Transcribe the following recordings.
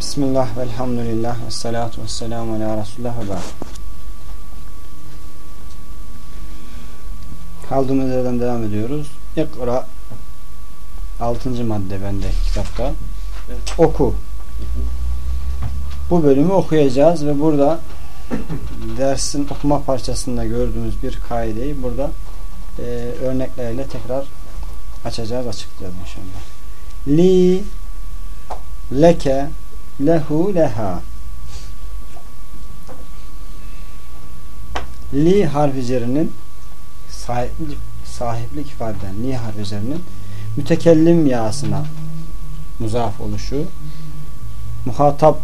Bismillah velhamdülillah ve salatu ve selamu ala Resulullah ve ba'd. Kaldığımız yerden devam ediyoruz. İkra 6. madde bende kitapta. Evet. Oku. Bu bölümü okuyacağız ve burada dersin okuma parçasında gördüğümüz bir kaideyi burada e, örneklerle tekrar açacağız, açıklayacağız inşallah. Li leke lehu leha li harfi cerinin sahiplik, sahiplik ifade li harfi cerinin mütekellim yasına muzaf oluşu muhatap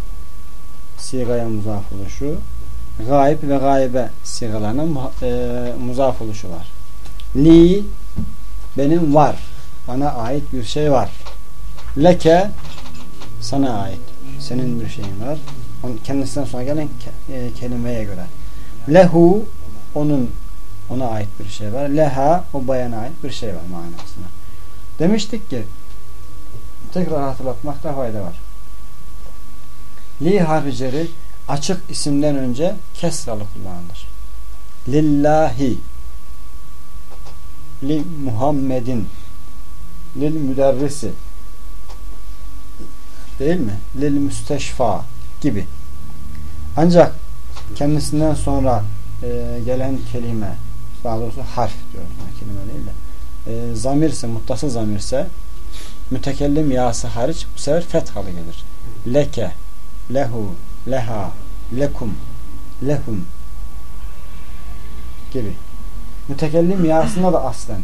sigaya muzaf oluşu gayb ve gaybe sigalarına muha- e, muzaf oluşu var. Li benim var. Bana ait bir şey var. Leke sana ait. Senin bir şeyin var. Onun kendisinden sonra gelen ke- e, kelimeye göre. Lehu onun ona ait bir şey var. Leha o bayana ait bir şey var manasına. Demiştik ki tekrar hatırlatmakta fayda var. Li harfi açık isimden önce kesralı kullanılır. Lillahi li Muhammedin lil müderrisi değil mi? Lil müsteşfa gibi. Ancak kendisinden sonra e, gelen kelime daha doğrusu harf diyorum kelime değil de e, zamirse, muttasıl zamirse mütekellim yası hariç bu sefer fethalı gelir. Leke, lehu, leha, lekum, lehum gibi. Mütekellim yasında da aslen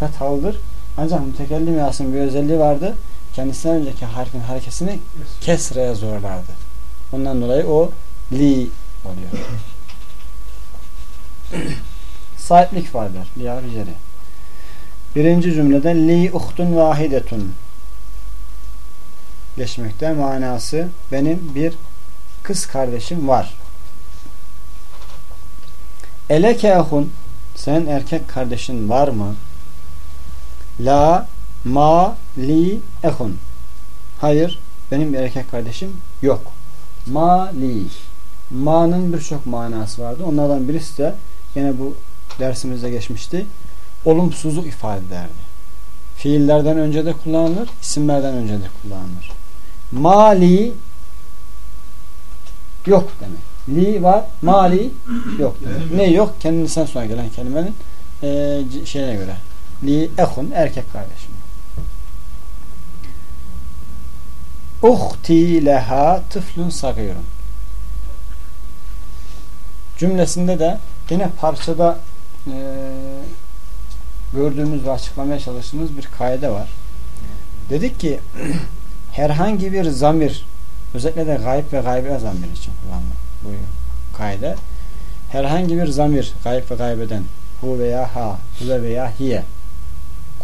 fethalıdır. Ancak mütekellim yasının bir özelliği vardı. Kendisinden önceki harfin harekesini kesreye zorlardı. Ondan dolayı o li oluyor. Sahiplik eder. Li harfi ceri. Birinci cümlede li uhtun vahidetun geçmekte manası benim bir kız kardeşim var. Eleke ehun senin erkek kardeşin var mı? La ma li ehun Hayır benim bir erkek kardeşim yok. Ma li Ma'nın birçok manası vardı. Onlardan birisi de yine bu dersimizde geçmişti. Olumsuzluk ifade ederdi. Fiillerden önce de kullanılır, isimlerden önce de kullanılır. Mali yok demek. Li var, mali yok demek. Ne yok? Kendisinden sonra gelen kelimenin e, şeyine göre. Li ehun erkek kardeşim. Uhti leha tıflun sagirun. Cümlesinde de yine parçada e, gördüğümüz ve açıklamaya çalıştığımız bir kaide var. Dedik ki herhangi bir zamir özellikle de gayb ve gaybe zamir için kullanılır bu kaide. Herhangi bir zamir gayb ve gaybeden hu veya ha, huve veya hiye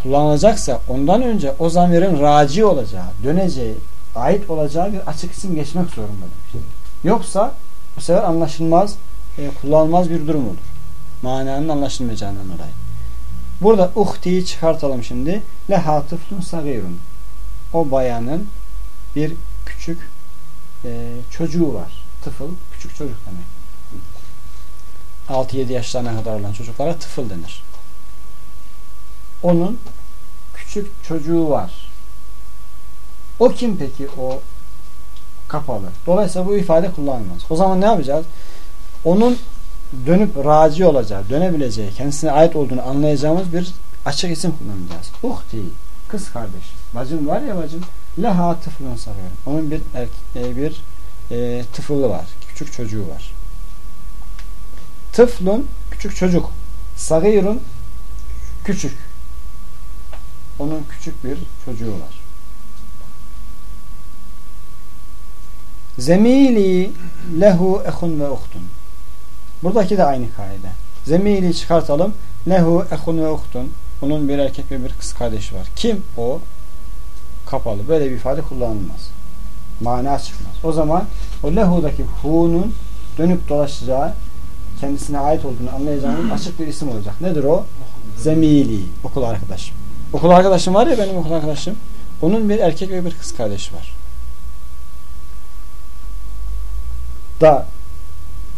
kullanılacaksa ondan önce o zamirin raci olacağı, döneceği, ait olacağı bir açık isim geçmek zorunda demiştir. Yoksa bu sefer anlaşılmaz, e, kullanılmaz bir durum olur. Mananın anlaşılmayacağından dolayı. Burada uhtiyi çıkartalım şimdi. Leha tıflun sagirun. O bayanın bir küçük e, çocuğu var. Tıfıl, küçük çocuk demek. 6-7 yaşlarına kadar olan çocuklara tıfıl denir. Onun küçük çocuğu var. O kim peki o kapalı? Dolayısıyla bu ifade kullanılmaz. O zaman ne yapacağız? Onun dönüp raci olacağı, dönebileceği, kendisine ait olduğunu anlayacağımız bir açık isim kullanacağız. Uhti, kız kardeş. Bacım var ya bacım. Leha tıflun sarıyorum. Onun bir erke- e, bir e, tıfılı var. Küçük çocuğu var. Tıflun küçük çocuk. Sagirun küçük. Onun küçük bir çocuğu var. Zemili lehu ehun ve uhtun. Buradaki de aynı kaide. Zemili çıkartalım. Lehu ehun ve uhtun. Onun bir erkek ve bir kız kardeşi var. Kim o? Kapalı. Böyle bir ifade kullanılmaz. Mana çıkmaz. O zaman o lehu'daki hu'nun dönüp dolaşacağı kendisine ait olduğunu anlayacağımız açık bir isim olacak. Nedir o? Zemili. Okul arkadaşım. Okul arkadaşım var ya benim okul arkadaşım. Onun bir erkek ve bir kız kardeşi var. Da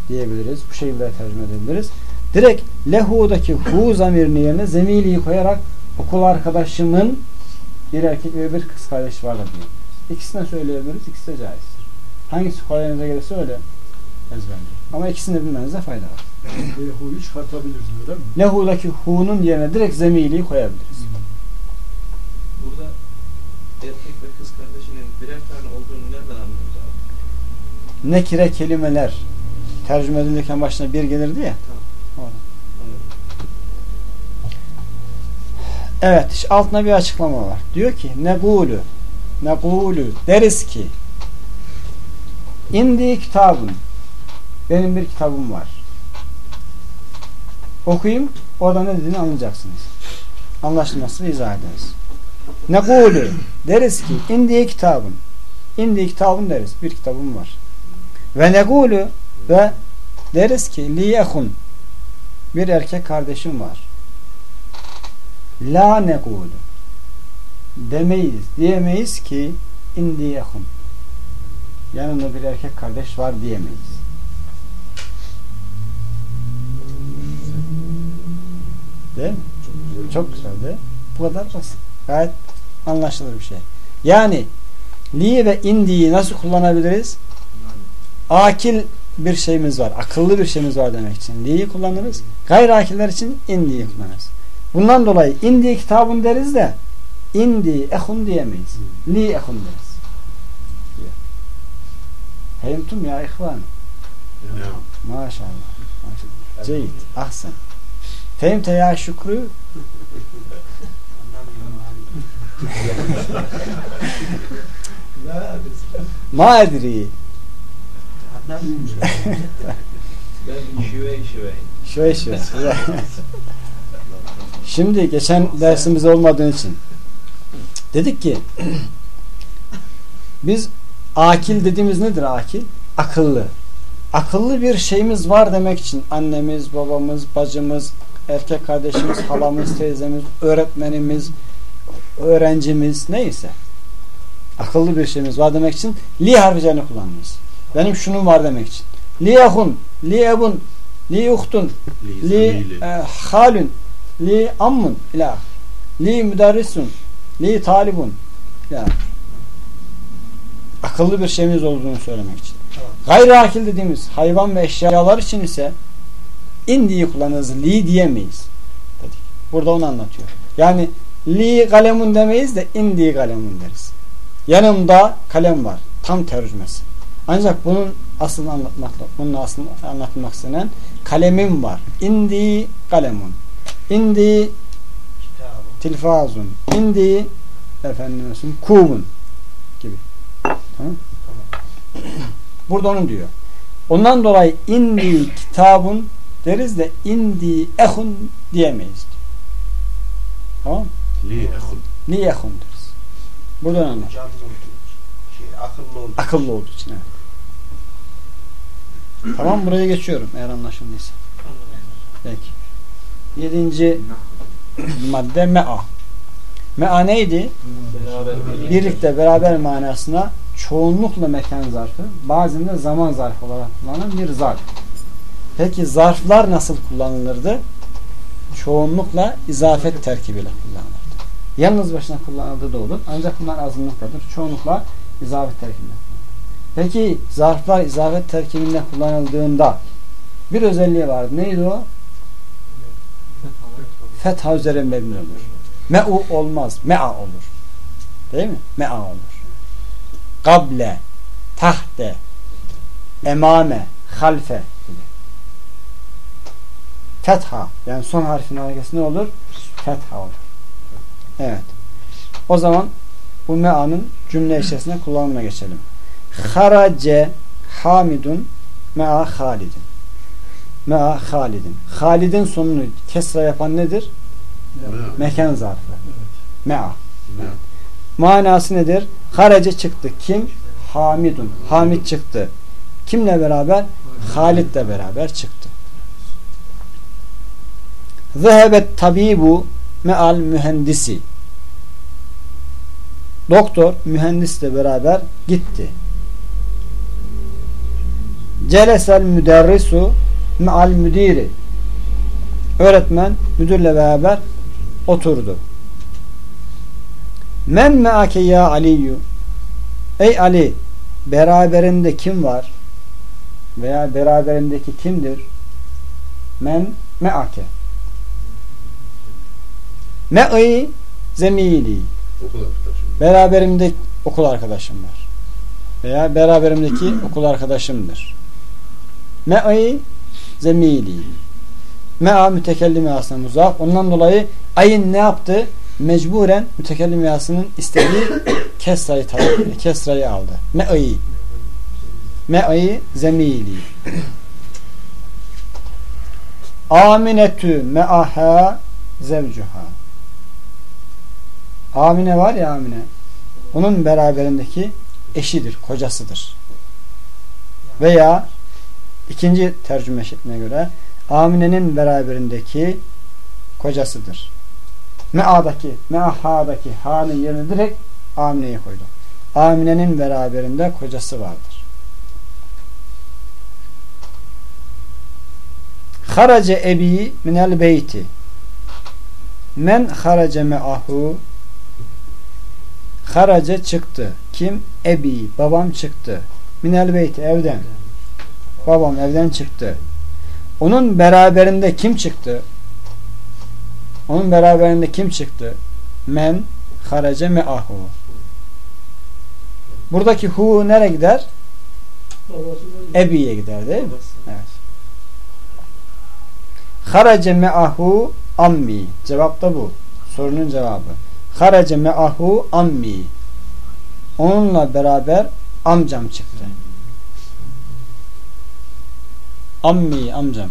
diyebiliriz. Bu şekilde tercüme edebiliriz. Direkt lehu'daki hu zamirini yerine zemiliyi koyarak okul arkadaşımın bir erkek ve bir kız kardeşi vardır diyor. İkisini söyleyebiliriz. İkisi de caizdir. Hangisi kolayınıza gelirse öyle ezberleyin. Ama ikisini de bilmenizde fayda var. Yani huyu çıkartabiliriz öyle mi? Lehu'daki hu'nun yerine direkt zemiliyi koyabiliriz. Burada erkek ve kız kardeşinin birer tane abi? Nekire kelimeler tercüme edilirken başına bir gelirdi ya. Tamam. Evet, işte altına bir açıklama var. Diyor ki negulu negulu deriz ki indi kitabın benim bir kitabım var. Okuyayım, orada ne dediğini anlayacaksınız. Anlaşılması izah ederiz. Negulu deriz ki indi kitabın indi kitabın deriz. Bir kitabım var. Ve negulu ve deriz ki liyehun bir erkek kardeşim var. La nekulu demeyiz, diyemeyiz ki indiyehum yanında bir erkek kardeş var diyemeyiz. Değil mi? Çok güzel değil mi? Bu kadar basit. Gayet anlaşılır bir şey. Yani li ve indiyi nasıl kullanabiliriz? Akil bir şeyimiz var. Akıllı bir şeyimiz var demek için. Li'yi kullanırız. Gayri akiller için indiyi kullanırız. Bundan dolayı indi kitabın deriz de indi ehun diyemeyiz. Li ehun deriz. Fehimtum ya ihvan. Maşallah. Maşallah. Ceyit. Ahsen. Fehimte ya şükrü. Ma edri. Şöyle şöyle. Şimdi geçen dersimiz olmadığı için dedik ki biz akil dediğimiz nedir akil? Akıllı. Akıllı bir şeyimiz var demek için annemiz, babamız, bacımız, erkek kardeşimiz, halamız, teyzemiz, öğretmenimiz, öğrencimiz neyse akıllı bir şeyimiz var demek için li harfilerini kullanmayız. Benim şunun var demek için. Li ehun, li ebun, li uhtun, li halun, li ammun ila li müderrisun, li talibun ila akıllı bir şeyimiz olduğunu söylemek için. Gayri akil dediğimiz hayvan ve eşyalar için ise indiyi kullanırız. Li diyemeyiz. Dedik. Burada onu anlatıyor. Yani li kalemun demeyiz de indi kalemun deriz. Yanımda kalem var. Tam tercümesi. Ancak bunun aslını anlatmak, bunun aslını anlatmak istenen kalemim var. İndi kalemun. İndi tilfazun. İndi efendim kumun gibi. Tamam? Burada onu diyor. Ondan dolayı indi kitabun deriz de indi ehun diyemeyiz. Diyor. Tamam? Li ehun. Li ehun deriz. Buradan anlar. İçin. Şey, akıllı olduğu Akıllı olduğu için evet. Tamam buraya geçiyorum eğer anlaşıldıysa. Peki. Yedinci madde me'a. Me'a neydi? Beraber Birlikte beraber manasına çoğunlukla mekan zarfı bazen de zaman zarfı olarak kullanılan bir zarf. Peki zarflar nasıl kullanılırdı? Çoğunlukla izafet terkibiyle kullanılırdı. Yalnız başına kullanıldığı da olur. Ancak bunlar azınlıktadır. Çoğunlukla izafet terkibiyle. Peki zarflar izafet terkibinde kullanıldığında bir özelliği vardı. Neydi o? Fetha üzere mebni olur. Me'u olmaz. Me'a olur. Değil mi? Me'a olur. Kable, tahte, emame, halfe gibi. Fetha. Yani son harfin harekesi ne olur? Fetha olur. Evet. O zaman bu me'anın cümle içerisinde kullanımına geçelim. Harace hamidun me'a halidin. Me'a halidin. Halidin sonunu kesra yapan nedir? Mekan zarfı. Me'a. Manası nedir? Harace çıktı. Kim? Hamidun. Hamid çıktı. Kimle beraber? Halid'le beraber çıktı. Zehebet tabibu meal mühendisi. Doktor mühendisle beraber gitti. Celesel müderrisu me'al müdiri. Öğretmen müdürle beraber oturdu. Men me'ake ya Aliyyü Ey Ali beraberinde kim var? Veya beraberindeki kimdir? Men me'ake Me'i zemili. Beraberimde okul arkadaşım var. Veya beraberimdeki okul arkadaşımdır. Me'i zemili. Me'a mütekellim yasına muzaf. Ondan dolayı ayın ne yaptı? Mecburen mütekellim yasının istediği kesrayı talep Kesrayı aldı. Me'i. Me'i zemili. Aminetü me'aha zevcuha. Amine var ya Amine. Onun beraberindeki eşidir, kocasıdır. Veya ikinci tercüme şekline göre Amine'nin beraberindeki kocasıdır. Me'a'daki, me'aha'daki ha'nın yerine direkt Amine'yi koydum. Amine'nin beraberinde kocası vardır. Harace ebi minel beyti Men harace me'ahu Harace çıktı. Kim? Ebi. Babam çıktı. Minel beyti evden. Babam evden çıktı. Onun beraberinde kim çıktı? Onun beraberinde kim çıktı? Men harace me'ahu. Buradaki hu nereye gider? Ebi'ye gider değil mi? Evet. Harace me'ahu ammi. Cevap da bu. Sorunun cevabı. Harace me'ahu ammi. Onunla beraber amcam çıktı. Ammi, amcam.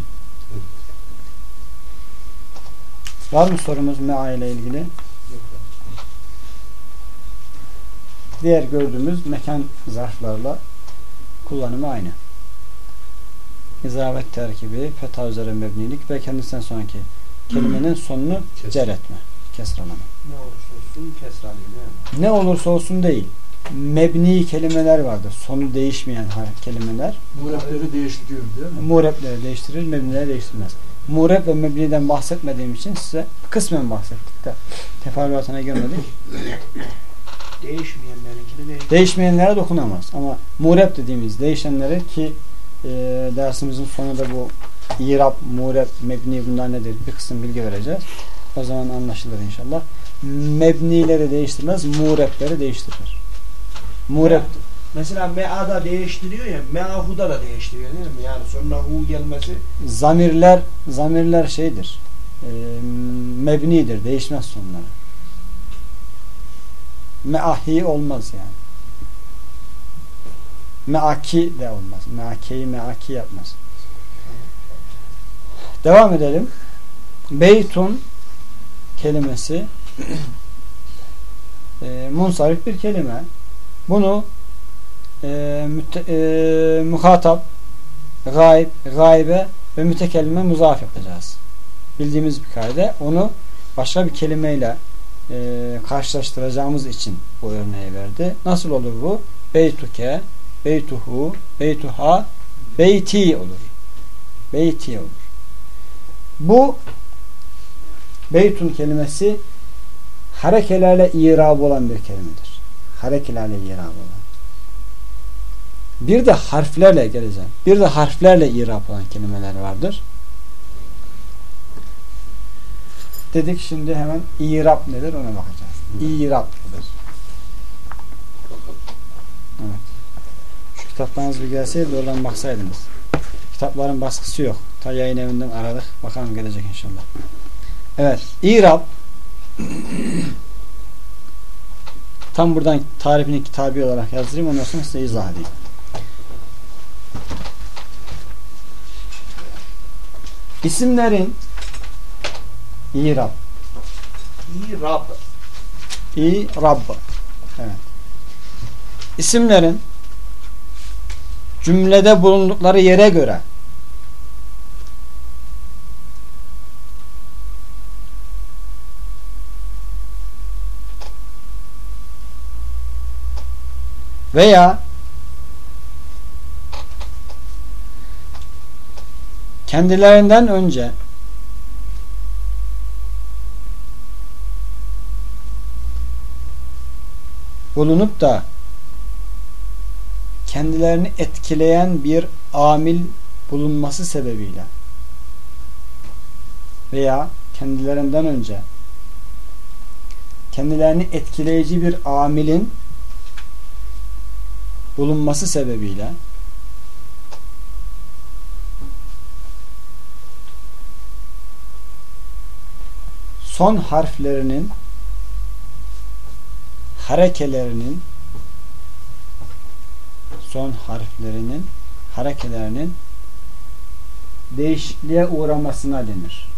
Var mı sorumuz mea ile ilgili? Diğer gördüğümüz mekan zarflarla kullanımı aynı. İzavet terkibi, fetha üzere mebnilik ve kendisinden sonraki kelimenin sonunu Kesr. cer etme, kesralama. Ne olursa olsun kesrali ne? Ne olursa olsun değil. Mebni kelimeler vardır. Sonu değişmeyen kelimeler. Muratları değiştiriyor değil mi? Murepleri değiştirir, mebnileri değiştirmez. Murep ve mebniden bahsetmediğim için size kısmen bahsettik de teferruatına girmedik. Değişmeyenlerinkini değiş. Değişmeyenlere dokunamaz. Ama murep dediğimiz değişenleri ki e, dersimizin sonunda bu İrab, murep, mebni bunlar nedir? Bir kısım bilgi vereceğiz. O zaman anlaşılır inşallah. Mebnileri değiştirmez, murepleri değiştirir. Murep Mesela me'ada değiştiriyor ya me'ahuda da değiştiriyor değil mi? Yani sonuna hu gelmesi zamirler zamirler şeydir. E, mebnidir. Değişmez sonları. Meahi olmaz yani. Meaki de olmaz. Meakeyi meaki yapmaz. Devam edelim. Beytun kelimesi e, munsarif bir kelime. Bunu e, müte, e, muhatap, gayb, gaybe ve mütekellime muzaf yapacağız. Bildiğimiz bir kaide. Onu başka bir kelimeyle e, karşılaştıracağımız için bu örneği verdi. Nasıl olur bu? Beytuke, beytuhu, beytuha, beyti olur. Beyti olur. Bu beytun kelimesi harekelerle irab olan bir kelimedir. Harekelerle irab olan. Bir de harflerle geleceğim. Bir de harflerle irab olan kelimeler vardır. Dedik şimdi hemen irab nedir ona bakacağız. İrab nedir? Evet. Şu kitaplarınız bir gelseydi oradan baksaydınız. Kitapların baskısı yok. Ta yayın evinden aradık. Bakalım gelecek inşallah. Evet. İrab tam buradan tarifini kitabi olarak yazdırayım. Ondan sonra size izah edeyim. İsimlerin İrab İrab. İrab Evet. İsimlerin cümlede bulundukları yere göre veya kendilerinden önce bulunup da kendilerini etkileyen bir amil bulunması sebebiyle veya kendilerinden önce kendilerini etkileyici bir amilin bulunması sebebiyle son harflerinin harekelerinin son harflerinin harekelerinin değişikliğe uğramasına denir.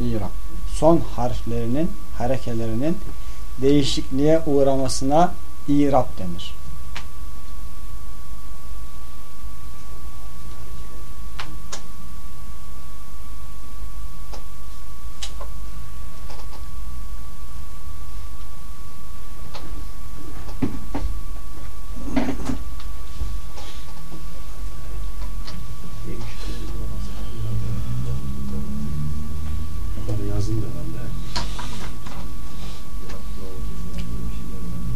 İrab. Son harflerinin harekelerinin değişikliğe uğramasına irab denir. Yukarı yazın da herhalde.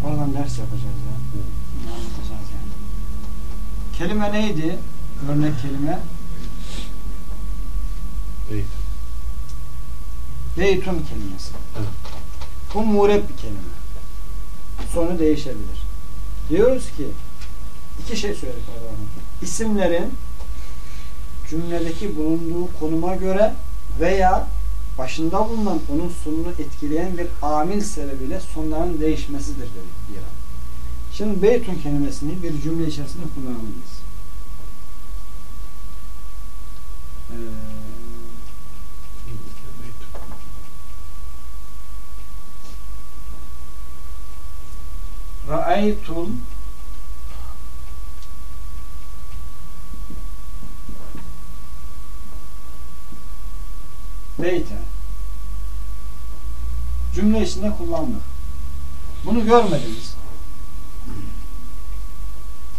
Oradan ders yapacağız ya. Anlatacağız yani. Kelime neydi? Örnek kelime. Beyt. Beytun kelimesi. Evet. Bu mureb bir kelime. Sonu değişebilir. Diyoruz ki iki şey söyledik Allah'ım. İsimlerin cümledeki bulunduğu konuma göre veya başında bulunan onun sonunu etkileyen bir amil sebebiyle sonlarının değişmesidir dedik bir an. Şimdi beytun kelimesini bir cümle içerisinde kullanmalıyız. Ee, Beyt. Ra'aytul Beyte cümle içinde kullandık. Bunu görmediniz.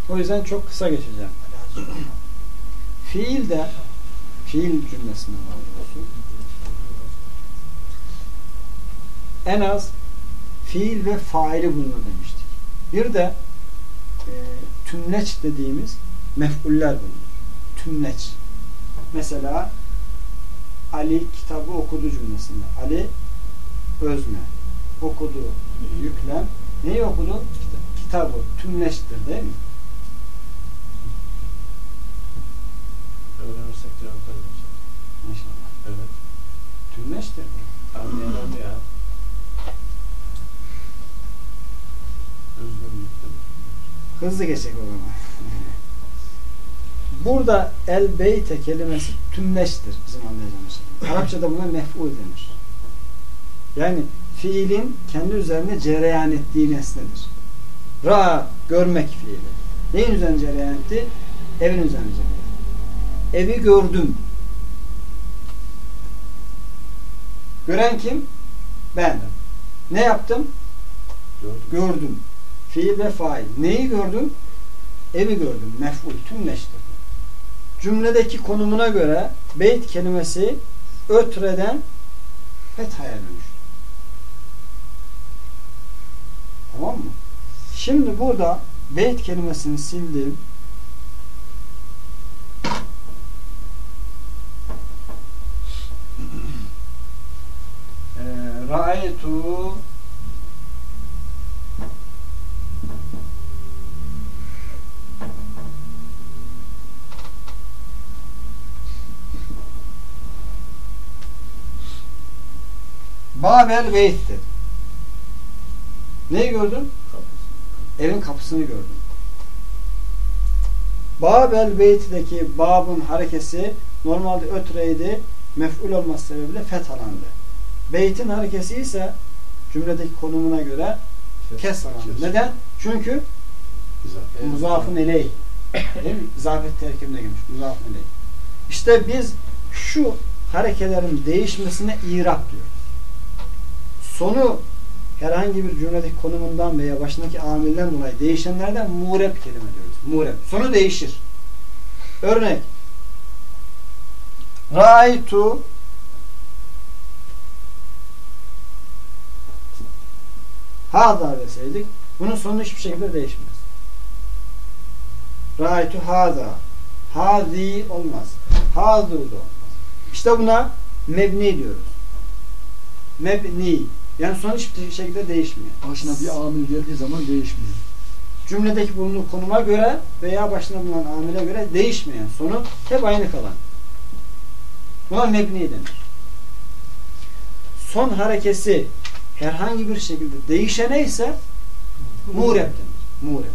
O yüzden çok kısa geçeceğim. Fiil de fiil cümlesinde var doğrusu. En az fiil ve faili bulunur demiştik. Bir de e, tümleç dediğimiz mef'uller bulunur. Tümleç. Mesela Ali kitabı okudu cümlesinde. Ali özne. Okudu. Yüklem. Neyi okudu? Kitabı. Tümleçtir değil mi? Öğrenirsek cevap veririz. Maşallah. Evet. Tümleçtir. Anlayalım ya. Hızlı geçecek o zaman. Burada el beyte kelimesi tümleştir bizim anlayacağımız. şekilde. Arapçada buna mef'ul denir. Yani fiilin kendi üzerine cereyan ettiği nesnedir. Ra görmek fiili. Neyin üzerine cereyan etti? Evin üzerine cereyan etti. Evi gördüm. Gören kim? Ben. Ne yaptım? Gördüm. Gördüm. Fiil ve fail. Neyi gördüm? Evi gördüm. Mef'ul. Tümleştirdim. Cümledeki konumuna göre beyt kelimesi ötreden fethaya dönüştü. Tamam mı? Şimdi burada beyt kelimesini sildim. Ee, Ra'aytu Babel Beyt'tir. Neyi gördün? Evin kapısını gördün. Babel Beyt'deki babın harekesi normalde ötreydi. Mef'ul olması sebebiyle fethalandı. Beyt'in harekesi ise cümledeki konumuna göre kesralandı. Neden? Çünkü muzafın eley. Değil mi? Zafet terkibine girmiş. Muzafın eley. İşte biz şu harekelerin değişmesine irap diyoruz. Sonu herhangi bir cümledeki konumundan veya başındaki amilden dolayı değişenlerden mureb kelime diyoruz. Mureb. Sonu değişir. Örnek Ra'aytu Hada deseydik bunun sonu hiçbir şekilde değişmez. Ra'aytu hada Hadi olmaz. Hadu da olmaz. İşte buna mebni diyoruz. Mebni. Yani son hiçbir şekilde değişmiyor. Başına bir amil geldiği zaman değişmiyor. Cümledeki bulunduğu konuma göre veya başına bulunan amile göre değişmeyen sonu hep aynı kalan. Buna mebni denir. Son harekesi herhangi bir şekilde değişene ise mureb denir. Mureb.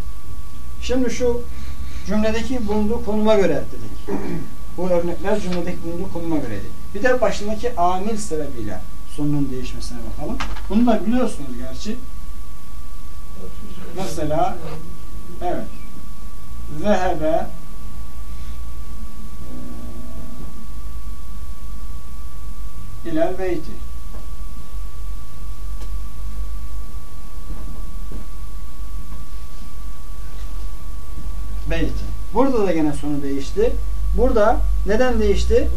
Şimdi şu cümledeki bulunduğu konuma göre dedik. Bu örnekler cümledeki bulunduğu konuma göreydi. Bir de başındaki amil sebebiyle sonunun değişmesine bakalım. Bunu da biliyorsunuz gerçi. Mesela evet zehebe e, ilel beyti beyti. Burada da gene sonu değişti. Burada neden değişti?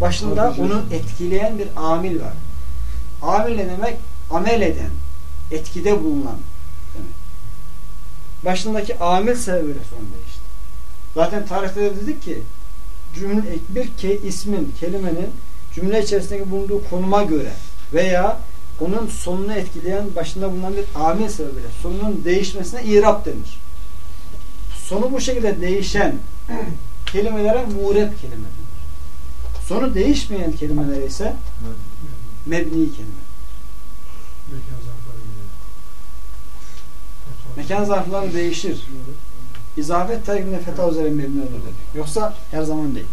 Başında onu etkileyen bir amil var. Amil ne demek? Amel eden, etkide bulunan demek. Başındaki amil sebebiyle son değişti. Zaten tarihte de dedik ki cümle, bir ke, ismin, kelimenin cümle içerisindeki bulunduğu konuma göre veya onun sonunu etkileyen başında bulunan bir amil sebebiyle sonunun değişmesine irap denir. Sonu bu şekilde değişen kelimelere mureb kelime denir. Sonu değişmeyen kelimeler ise mebni kelime. Mekan zarfları değişir. İzafet terkinde feta üzere mebni olur dedik. Yoksa her zaman değil.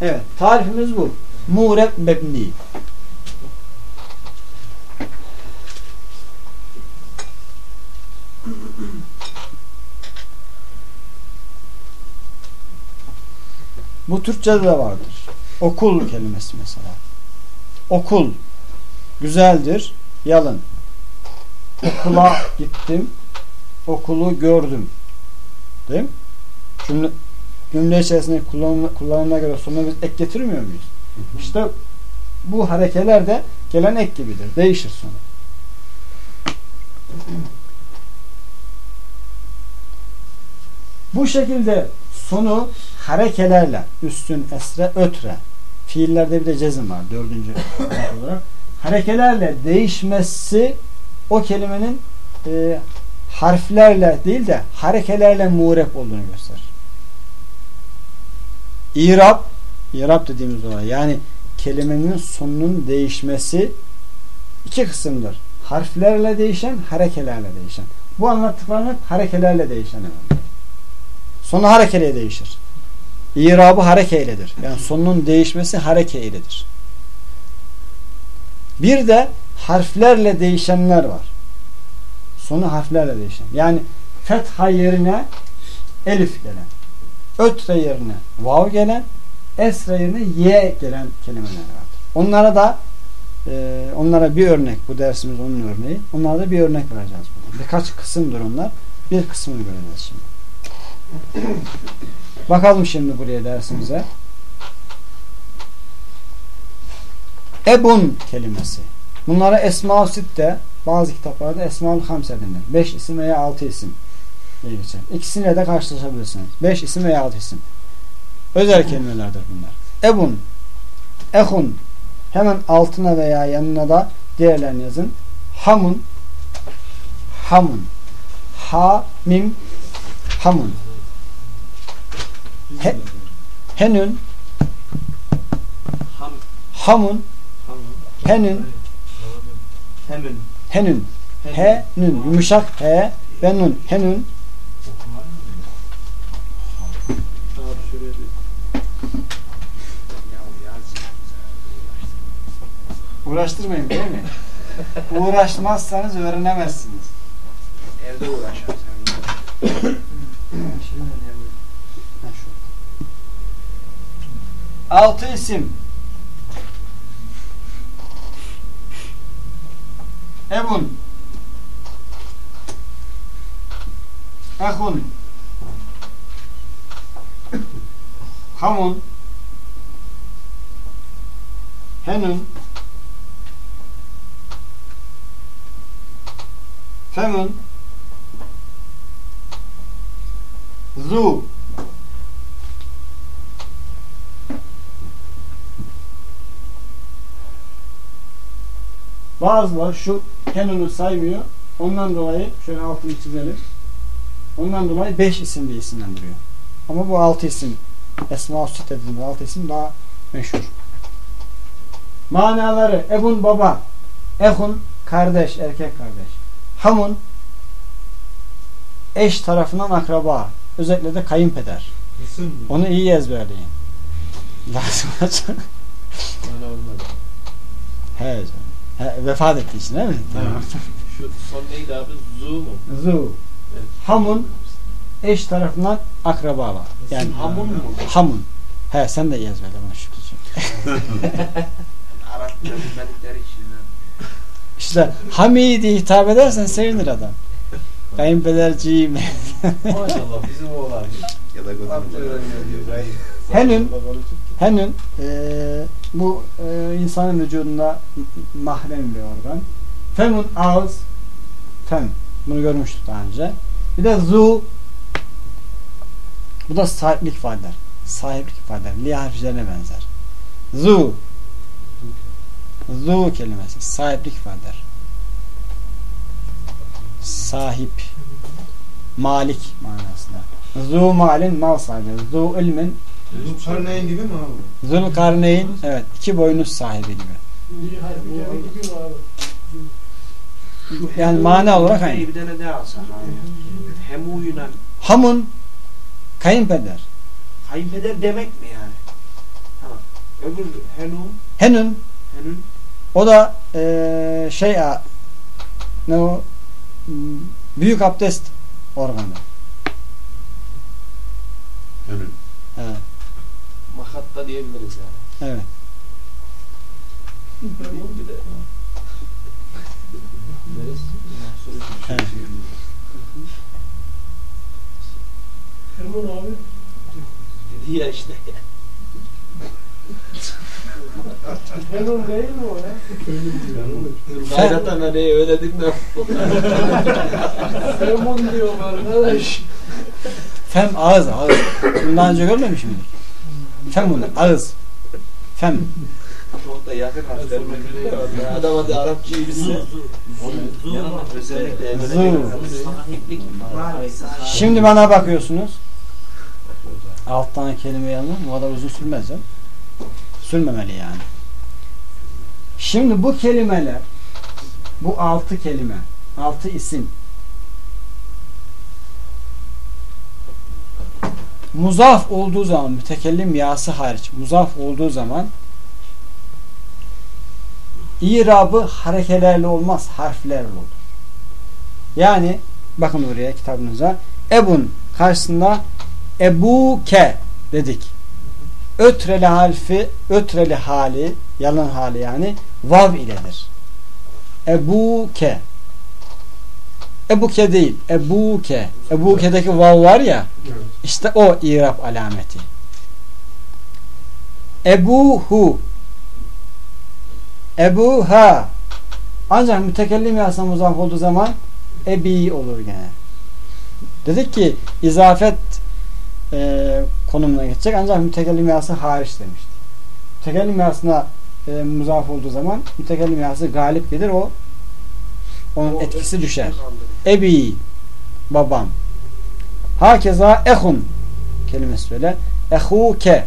Evet. Tarifimiz bu. Mureb mebni. Bu Türkçe'de de vardır. Okul kelimesi mesela. Okul güzeldir, yalın. Okula gittim, okulu gördüm. Değil mi? Cümle, cümle içerisinde kullanım, kullanımına göre sonuna biz ek getirmiyor muyuz? İşte bu harekeler de gelen ek gibidir. Değişir sonra. Bu şekilde sonu harekelerle üstün, esre, ötre fiillerde bir de cezim var dördüncü olarak. Harekelerle değişmesi o kelimenin e, harflerle değil de harekelerle murep olduğunu gösterir. İrab İrab dediğimiz olay yani kelimenin sonunun değişmesi iki kısımdır. Harflerle değişen, harekelerle değişen. Bu anlattıklarım hep harekelerle değişen. Sonu harekeyle değişir. İrabı harekeyledir. Yani sonunun değişmesi harekeyledir. Bir de harflerle değişenler var. Sonu harflerle değişen. Yani fetha yerine elif gelen, ötre yerine vav gelen, esre yerine ye gelen kelimeler vardır. Onlara da e, onlara bir örnek, bu dersimiz onun örneği. Onlara da bir örnek vereceğiz. Buna. Birkaç kısımdır onlar. Bir kısmını göreceğiz şimdi. Bakalım şimdi buraya dersimize. Ebun kelimesi. Bunlara Esma-ı Sitte bazı kitaplarda Esma-ül Hamse denir. Beş isim veya altı isim diye geçer. İkisiyle de karşılaşabilirsiniz. Beş isim veya altı isim. Özel kelimelerdir bunlar. Ebun, ehun hemen altına veya yanına da diğerlerini yazın. Hamun, hamun, ha, mim, hamun. He, henün, Ham, hamun, ham, henün, hemün. henün, henün, yumuşak he ve nun, henün, uğraştırmayın değil mi? Uğraşmazsanız öğrenemezsiniz. Evde uğraşarsın. Ha, şu. Altı isim. Ebun. Ehun. hamun henun femun zu Bazıları şu henunu saymıyor. Ondan dolayı şöyle altını çizelim. Ondan dolayı beş isim diye isimlendiriyor. Ama bu altı isim Esma-ı dediğimiz altı isim daha meşhur. Manaları Ebun baba, Ehun kardeş, erkek kardeş. Hamun eş tarafından akraba. Özellikle de kayınpeder. Onu iyi ezberleyin. Lazım olacak. Öyle olmadı. He. He, vefat ettiği için değil mi? Tamam. Şu son neydi abi? Zu mu? Zu. Evet. Hamun eş tarafından akraba var. Yani Hamun mu? Hamun. He sen de iyi ezberle bunu Şükrücüğüm. Arapça bilmedikleri için. İşte Hami diye hitap edersen sevinir adam. Kayınpederciğim. Maşallah bizim oğlan. Ya da. Henün henün eee, bu eee, insanın vücudunda mahrem bir organ. Femun ağız fem. Bunu görmüştük daha önce. Bir de zu bu da sahiplik ifade eder. Sahiplik ifade eder. Li harflerine benzer. Zu zu kelimesi sahiplik ifade eder. Sahip malik manasında. Zu malin mal sahibi. Zu ilmin Zulkarneyn gibi mi abi? Zulkarneyn evet iki boynuz sahibi gibi. Yani mana olarak aynı. Bir tane daha alsak abi. Hemuyla Hamun kayınpeder. kayınpeder demek mi yani? Tamam. Öbür henum, Henün henun o da eee, şey a- ne o büyük abdest organı. Önün. Evet. Mahatta diyebiliriz yani. Evet. Bir de Neresi? Mahsur Evet. Hemen abi. Dedi ya işte. Hemen değil mi o ya? Gayret ana neye öyle dinle. Hemen diyorum arkadaş. Fem ağız ağız. Bundan önce görmemiş miydik? Fem bunu ağız. Fem. Çok da yakın harfler birbirine. Adam hadi Arapçayı bilse. Yanına özellikle Şimdi bana bakıyorsunuz. Alt tane kelime yazdım. Bu kadar uzun sürmez ya. Sürmemeli yani. Şimdi bu kelimeler bu altı kelime, altı isim muzaf olduğu zaman mütekellim yası hariç muzaf olduğu zaman irabı harekelerle olmaz harflerle olur. Yani bakın oraya kitabınıza ebun karşısında ebuke dedik. Ötreli harfi ötreli hali yalın hali yani vav iledir. Ebuke Ebuke değil Ebuke Ebuke'deki vav var ya Evet. işte o irab alameti. Ebuhu Ebuha ancak mütekellim yasına muzaf olduğu zaman ebi olur gene. Dedik ki izafet e, konumuna geçecek ancak mütekellim yası hariç demiştik. Mütekellim yasına e, muzaf olduğu zaman mütekellim yası galip gelir o onun etkisi düşer. Ebi babam. Hakeza ehun kelimesi böyle. Ehuke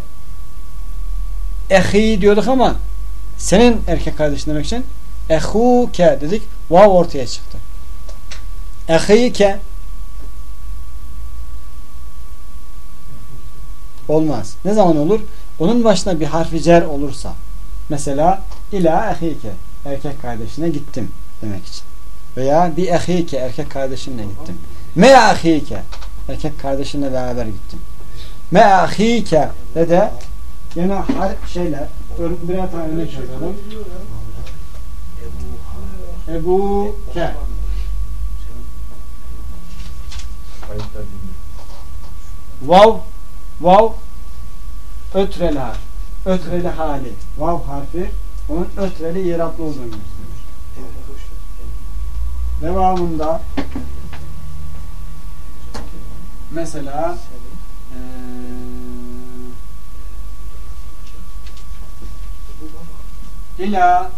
ehi diyorduk ama senin erkek kardeşin demek için ehuke dedik. Vav ortaya çıktı. Ehike olmaz. Ne zaman olur? Onun başına bir harfi cer olursa. Mesela ila ehike erkek kardeşine gittim demek için. Veya bir ehike erkek kardeşinle gittim. Me ahike erkek kardeşinle beraber gittim. Me ahike de de yine har şeyler birer tane örnek yazalım. Ebu ke vav vav ötreli harf. Ötreli hali. Vav harfi onun ötreli iraplı olduğunu gösterir. Devamında mesela eee ila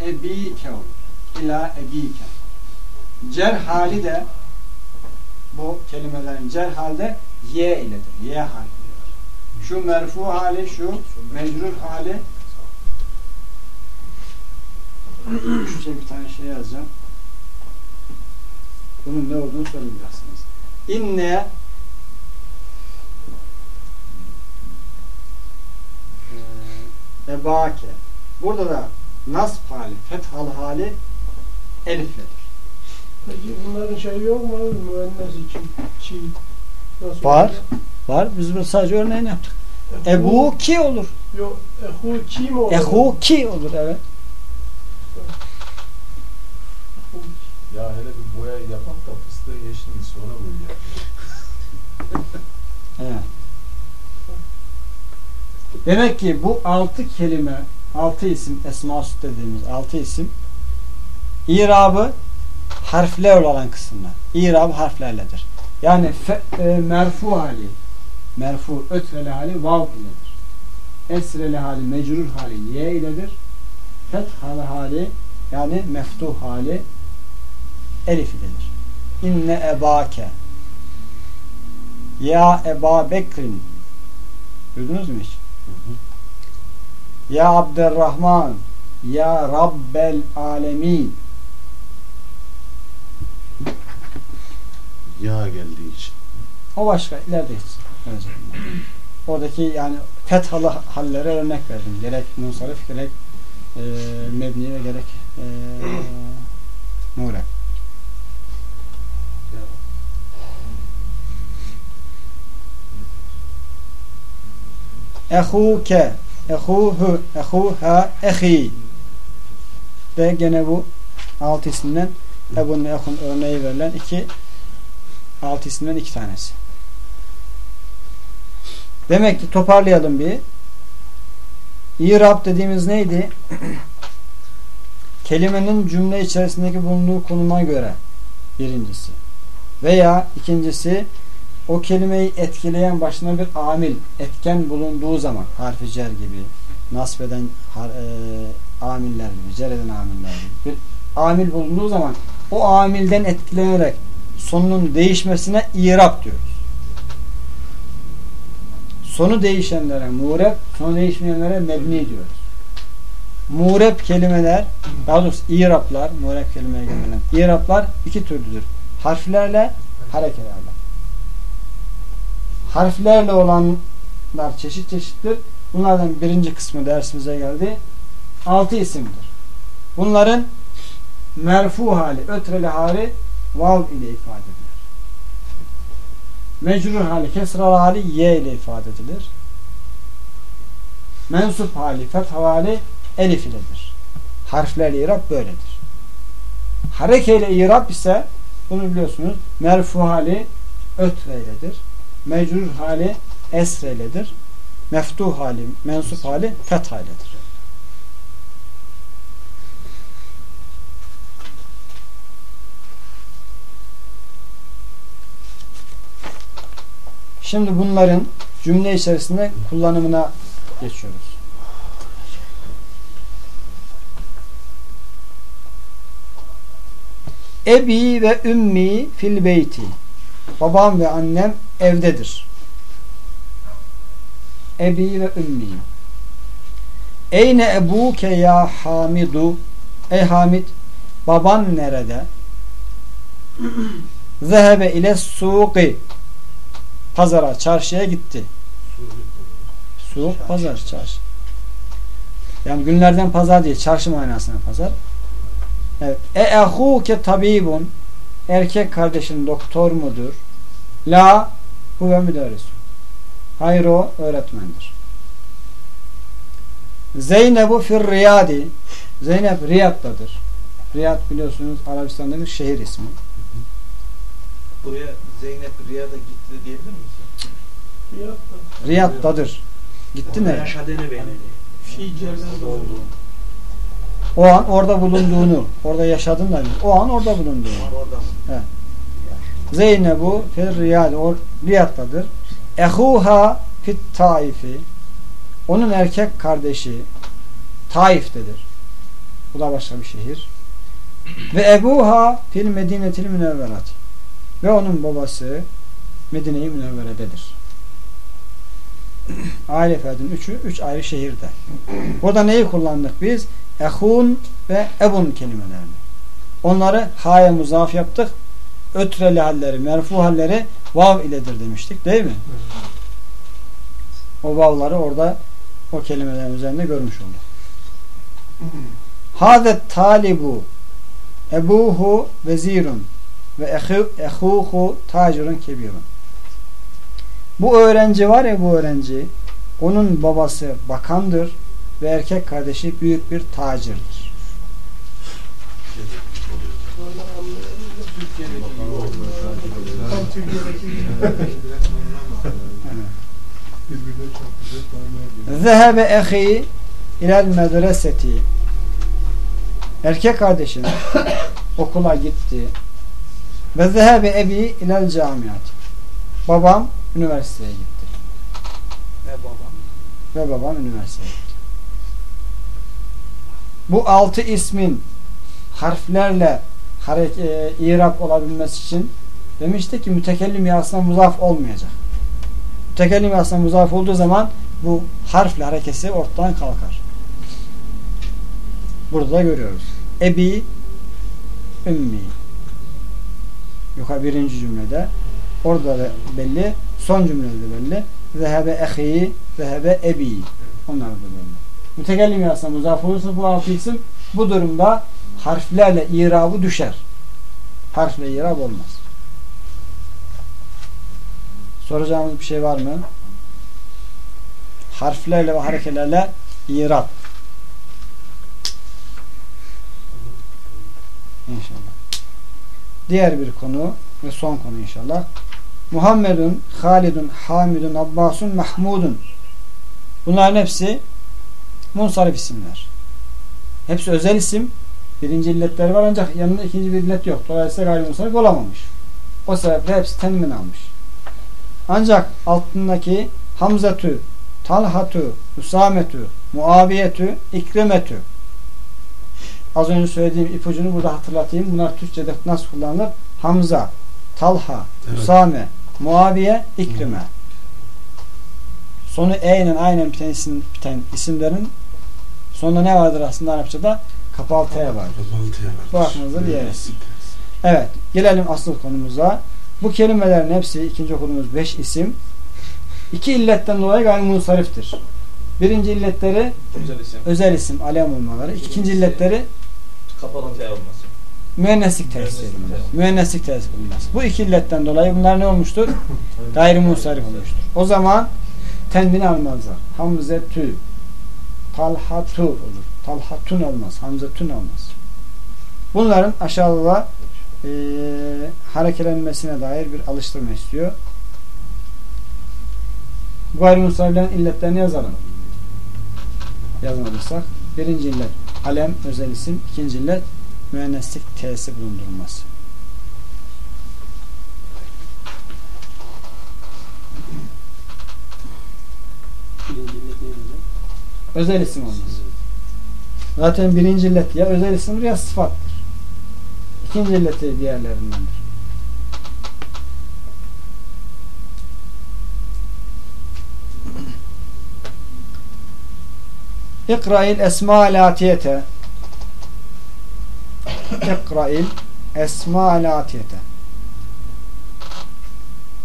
ebike olur. İla ebike. Cer hali de bu kelimelerin cer halde ye iledir. Ye harfidir. Şu merfu hali, şu mecrur hali şuraya bir tane şey yazacağım. Bunun ne olduğunu söylemeyeceksiniz. İnne eee, ebake burada da nasb hali, fethalı hali elifledir. Peki bunların şeyi yok mu? Müennes için. Çi. Nasıl Var. oluyor? Var. Biz bunu sadece örneğini yaptık. Ehu- Ebu ki olur. Yok. Ehu ki mi olur? Ehu ki olur evet. Ya hele bir boya yapak da fıstığı yeşilini sonra boyayalım. Evet. Demek ki bu altı kelime, altı isim, esma dediğimiz altı isim İrabı harfler olan kısımlar. İrab harflerledir. Yani fe, e, merfu hali, merfu ötreli hali vav iledir. Esreli hali, mecrur hali ye iledir. Fethalı hali yani meftuh hali elif iledir. İnne ebake ya Eba Bekrin Duydunuz mu hiç? Ya Abdurrahman Ya Rabbel Alemin Yağ geldiği için. O başka ileride hiç. Oradaki yani fethalı hallere örnek verdim. Gerek munsarif gerek e, mebni ve gerek e, murek. Ehuke Ehuhu Ehuha Ehi ve gene bu alt isminden Ebun ve örneği verilen iki alt isimden iki tanesi. Demek ki toparlayalım bir. İrab dediğimiz neydi? Kelimenin cümle içerisindeki bulunduğu konuma göre birincisi. Veya ikincisi o kelimeyi etkileyen başına bir amil, etken bulunduğu zaman harfi cer gibi, nasbeden har, e, amiller gibi, cer eden amiller gibi bir amil bulunduğu zaman o amilden etkilenerek sonunun değişmesine irab diyoruz. Sonu değişenlere mureb, sonu değişmeyenlere mebni diyoruz. Mureb kelimeler, daha doğrusu iraplar, mureb kelimeye gelen iraplar iki türlüdür. Harflerle, harekelerle. Harflerle olanlar çeşit çeşittir. Bunlardan birinci kısmı dersimize geldi. Altı isimdir. Bunların merfu hali, ötreli hali vav ile ifade edilir. Mecrur hali, kesralı hali ye ile ifade edilir. Mensup hali, fethalı hali elif iledir. Harflerle irab böyledir. Harekeyle irab ise bunu biliyorsunuz merfu hali ötre iledir. Mecrur hali esre iledir. Meftuh hali, mensup hali fetha iledir. Şimdi bunların cümle içerisinde kullanımına geçiyoruz. Ebi ve ümmi fil beyti. Babam ve annem evdedir. Ebi ve ümmi. Eyne ebuke ya Hamidu. Ey Hamid, baban nerede? Zehebe ile suqi. Pazara, çarşıya gitti. Suq, pazar, çarşı. Yani günlerden pazar değil, çarşı manasına pazar. Evet. E ehuke tabibun. Erkek kardeşin doktor mudur? La huve müderris. Hayır o öğretmendir. Zeynebu fir riyadi. Zeynep Riyad'dadır. Riyad biliyorsunuz Arabistan'da bir şehir ismi. Buraya Zeynep Riyad'a gitti diyebilir miyiz? Riyad'da. Riyad'dadır. Gitti Orada ne? Yaşadığını belirliyor. O an orada bulunduğunu, orada yaşadığını da. O an orada bulunduğunu. Orada mı? Zeynebu fil Riyad. O Riyad'dadır. Ehuha fit Taifi. Onun erkek kardeşi Taif'tedir. Bu da başka bir şehir. Ve Ebuha fil Medinetil Münevverat. Ve onun babası Medine-i Münevvere'dedir. Aile ferdinin üçü, üç ayrı şehirde. Burada neyi kullandık biz? Ehun ve ebun kelimelerini. Onları haya muzaf yaptık. Ötreli halleri, merfu halleri vav iledir demiştik değil mi? O vavları orada o kelimelerin üzerinde görmüş olduk. Hazet talibu ebuhu vezirun ve ehu, ehuhu tacirun kebirun. Bu öğrenci var ya bu öğrenci onun babası bakandır ve erkek kardeşi büyük bir tacirdir. Böyle anlayalım. Türkiye'deki gibi oldu. Tam Türkiye'deki gibi. Birbirine çok güzel tanımaya geliyor. Zehebe ehi ilel medreseti Erkek kardeşim okula gitti. Ve zehebe ebi ilel camiat. Babam üniversiteye gitti. Ve babam. Ve babam üniversiteye gitti. Bu altı ismin harflerle harek e, irap olabilmesi için demişti ki mütekellim yasına muzaf olmayacak. Mütekellim yasına muzaf olduğu zaman bu harfle harekesi ortadan kalkar. Burada da görüyoruz. Ebi ümmi yukarı birinci cümlede orada da belli son cümlede de belli zehebe ehi zehebe ebi onlar da belli. Mütekellim yasına muzaf olursa bu altı isim bu durumda harflerle irabı düşer. Harfle irab olmaz. Soracağınız bir şey var mı? Harflerle ve harekelerle irab. İnşallah. Diğer bir konu ve son konu inşallah. Muhammedun, Halidun, Hamidun, Abbasun, Mahmudun. Bunların hepsi munsarif isimler. Hepsi özel isim. Birinci illetleri var ancak yanında ikinci bir illet yok. Dolayısıyla gayrimunsarif olamamış. O sebeple hepsi tenmin almış. Ancak altındaki Hamzatü, Talhatu, Usametü, Muaviyetü, İkrimetü az önce söylediğim ipucunu burada hatırlatayım. Bunlar Türkçe'de nasıl kullanılır? Hamza, Talha, Evet. Usame, Muaviye, İkrime. Sonu E ile aynen biten, isim, biten isimlerin sonunda ne vardır aslında Arapçada? Kapalı T var. Bu aklınızda bir yeriz. Evet. Gelelim asıl konumuza. Bu kelimelerin hepsi ikinci okuduğumuz beş isim iki illetten dolayı gayrimunsariftir. Birinci illetleri Güzel isim. özel isim, alem olmaları. İkinci illetleri Kapalı olması. müenneslik Müenneslik edilmez. Müenneslik edilmez. Bu iki illetten dolayı bunlar ne olmuştur? Gayrimunsarif olmuştur. O zaman tenvini almazlar. Hamzetü, talhatu olur. Talhatun olmaz. Hamzetun olmaz. Bunların aşağıda e, harekelenmesine dair bir alıştırma istiyor. Bu gayrimunsariflerin illetlerini yazalım. Yazmadıysak. Birinci illet alem, özel isim. ikinci illet müenneslik t'si bulundurulması. Özel isim olmaz. Zaten birinci illet ya özel isimdir ya sıfattır. İkinci illeti diğerlerindendir. İkra'il esma'l atiyete İkra'il esma'l atiyete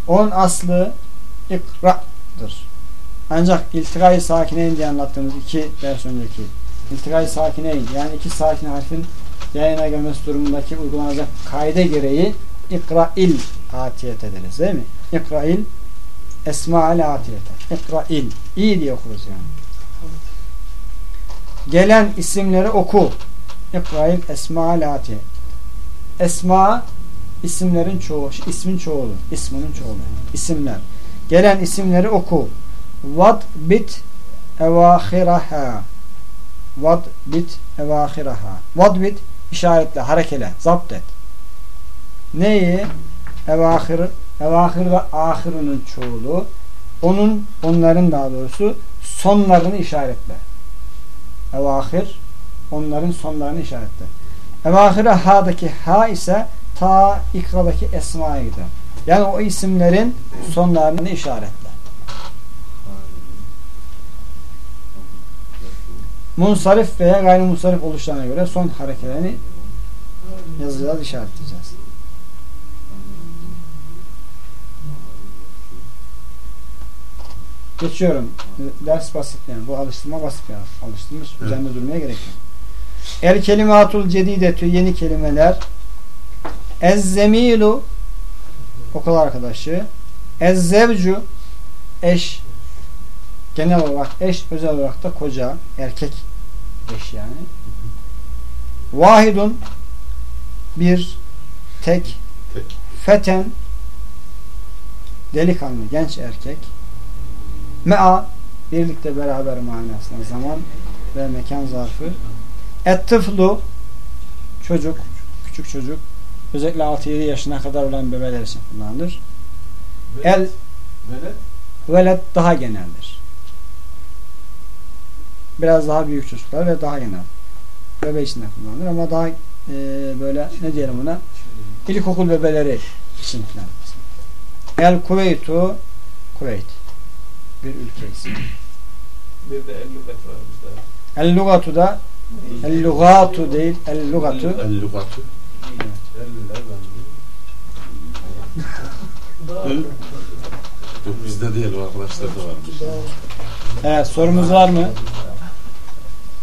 Onun aslı ikra'dır. Ancak iltikai sakineyn diye anlattığımız iki ders önceki iltikai sakineyn yani iki sakin harfin yayına gelmesi durumundaki uygulanacak kaide gereği ikra'il atiyete deriz değil mi? İkra'il esma'l atiyete. İkra'il. İyi diye okuruz yani. Gelen isimleri oku. İkra'il esma'l atiye. Esma isimlerin çoğu, ismin çoğulu, isminin çoğulu, isimler. Gelen isimleri oku. Vad bit evahiraha. Vad bit evahiraha. Vad bit işaretle, harekele, zapt et. Neyi? Evahir, evahir ve ahirinin çoğulu. Onun, onların daha doğrusu sonlarını işaretle. Evahir, onların sonlarını işaretle. Evahire ha'daki ha ise ta ikradaki esmaya gider. Yani o isimlerin sonlarını işaretle. Munsarif veya gayrimunsarif oluşlarına göre son harekelerini yazacağız, işaretleyeceğiz. Geçiyorum. Ders basit yani. Bu alıştırma basit yani. Alıştırmış. Evet. Üzerinde durmaya gerek yok. El kelimatul cedidetü yeni kelimeler. Ez-zemilu okul arkadaşı. Ez-zevcu eş genel olarak eş özel olarak da koca erkek eş yani. Vahidun bir tek Tek. feten delikanlı genç erkek mea birlikte beraber manasında zaman ve mekan zarfı ettıflu çocuk küçük çocuk özellikle 6-7 yaşına kadar olan bebeler için kullanılır. El Velet. velet daha geneldir. Biraz daha büyük çocuklar ve daha genel. Bebe için de kullanılır ama daha e, böyle ne diyelim ona ilkokul bebeleri için falan. El Kuveytu Kuveyt bir ülke ismi. Bir de el lügat var bizde. El Lugatu da El Lugatu değil El Lugatu El lügatü. Yok bizde değil arkadaşlar da varmış. Evet sorumuz var mı?